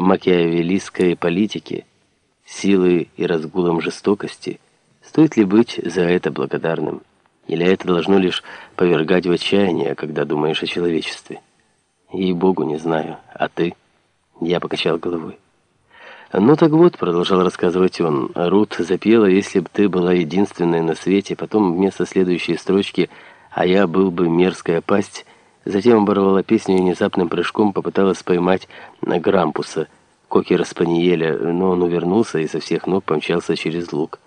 макиавеллистской политики, силы и разгулом жестокости, стоит ли быть за это благодарным? Или это должно лишь повергать в отчаяние, когда думаешь о человечестве? Ей-богу, не знаю. А ты? Я покачал головой. «Ну так вот», — продолжал рассказывать он, — «Рут запела, если бы ты была единственной на свете, потом вместо следующей строчки «А я был бы мерзкая пасть», затем оборвала песню и внезапным прыжком попыталась поймать Грампуса, кокера Спаниеля, но он увернулся и со всех ног помчался через луг.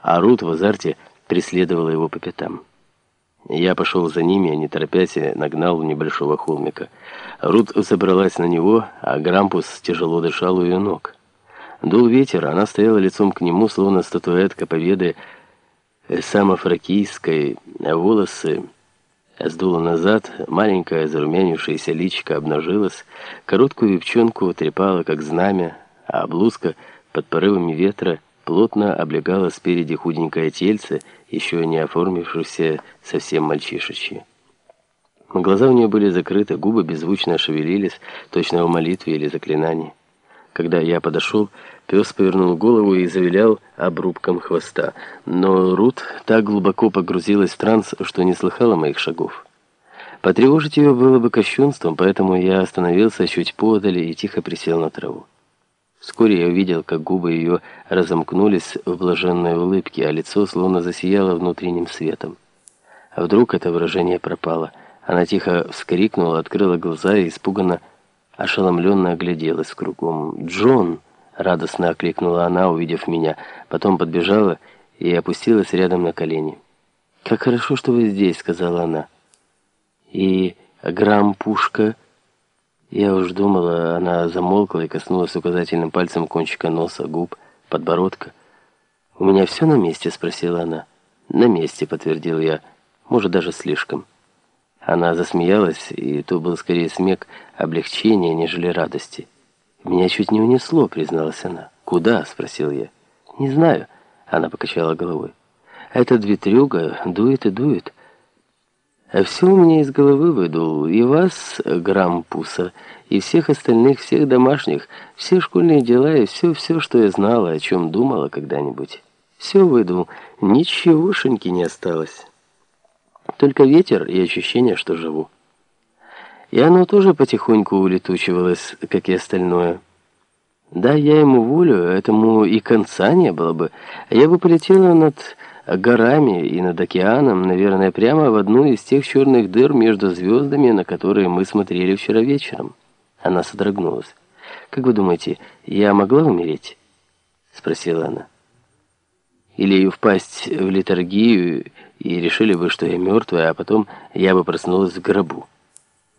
А Рут в азарте преследовала его по пятам. Я пошел за ними, не торопясь, нагнал небольшого холмика. Рут забралась на него, а Грампус тяжело дышал у ее ног. Дул ветер, она стояла лицом к нему, словно статуэтка победы самофракийской, а волосы сдуло назад, маленькая зарумянившаяся личико обнажилась, короткую юбчонку трепала, как знамя, а блузка под порывами ветра плотно облегала спереди худенькое тельце, еще не оформившееся совсем мальчишечье. Глаза у нее были закрыты, губы беззвучно шевелились, точно в молитве или заклинании. Когда я подошел, пес повернул голову и завилял обрубком хвоста. Но Рут так глубоко погрузилась в транс, что не слыхала моих шагов. Потревожить ее было бы кощунством, поэтому я остановился чуть подали и тихо присел на траву. Вскоре я увидел, как губы ее разомкнулись в блаженной улыбке, а лицо словно засияло внутренним светом. А вдруг это выражение пропало. Она тихо вскрикнула, открыла глаза и испуганно ошеломленно огляделась кругом. «Джон!» — радостно окликнула она, увидев меня. Потом подбежала и опустилась рядом на колени. «Как хорошо, что вы здесь», — сказала она. «И грамм-пушка...» Я уж думала, она замолкла и коснулась указательным пальцем кончика носа, губ, подбородка. «У меня все на месте?» — спросила она. «На месте», — подтвердил я. «Может, даже слишком». Она засмеялась, и то был скорее смех облегчения, нежели радости. «Меня чуть не унесло», — призналась она. «Куда?» — спросил я. «Не знаю», — она покачала головой. «Этот ветрюга дует и дует. А все у меня из головы выдул. И вас, Грампуса, и всех остальных, всех домашних, все школьные дела и все-все, что я знала, о чем думала когда-нибудь. Все выдул. Ничегошеньки не осталось». Только ветер и ощущение, что живу. И оно тоже потихоньку улетучивалось, как и остальное. Да, я ему волю, этому и конца не было бы. Я бы полетела над горами и над океаном, наверное, прямо в одну из тех черных дыр между звездами, на которые мы смотрели вчера вечером. Она содрогнулась. «Как вы думаете, я могла умереть?» Спросила она. «Или впасть в литургию и решили бы, что я мертвая, а потом я бы проснулась в гробу.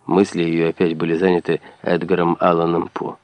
Мысли ее опять были заняты Эдгаром Алланом По.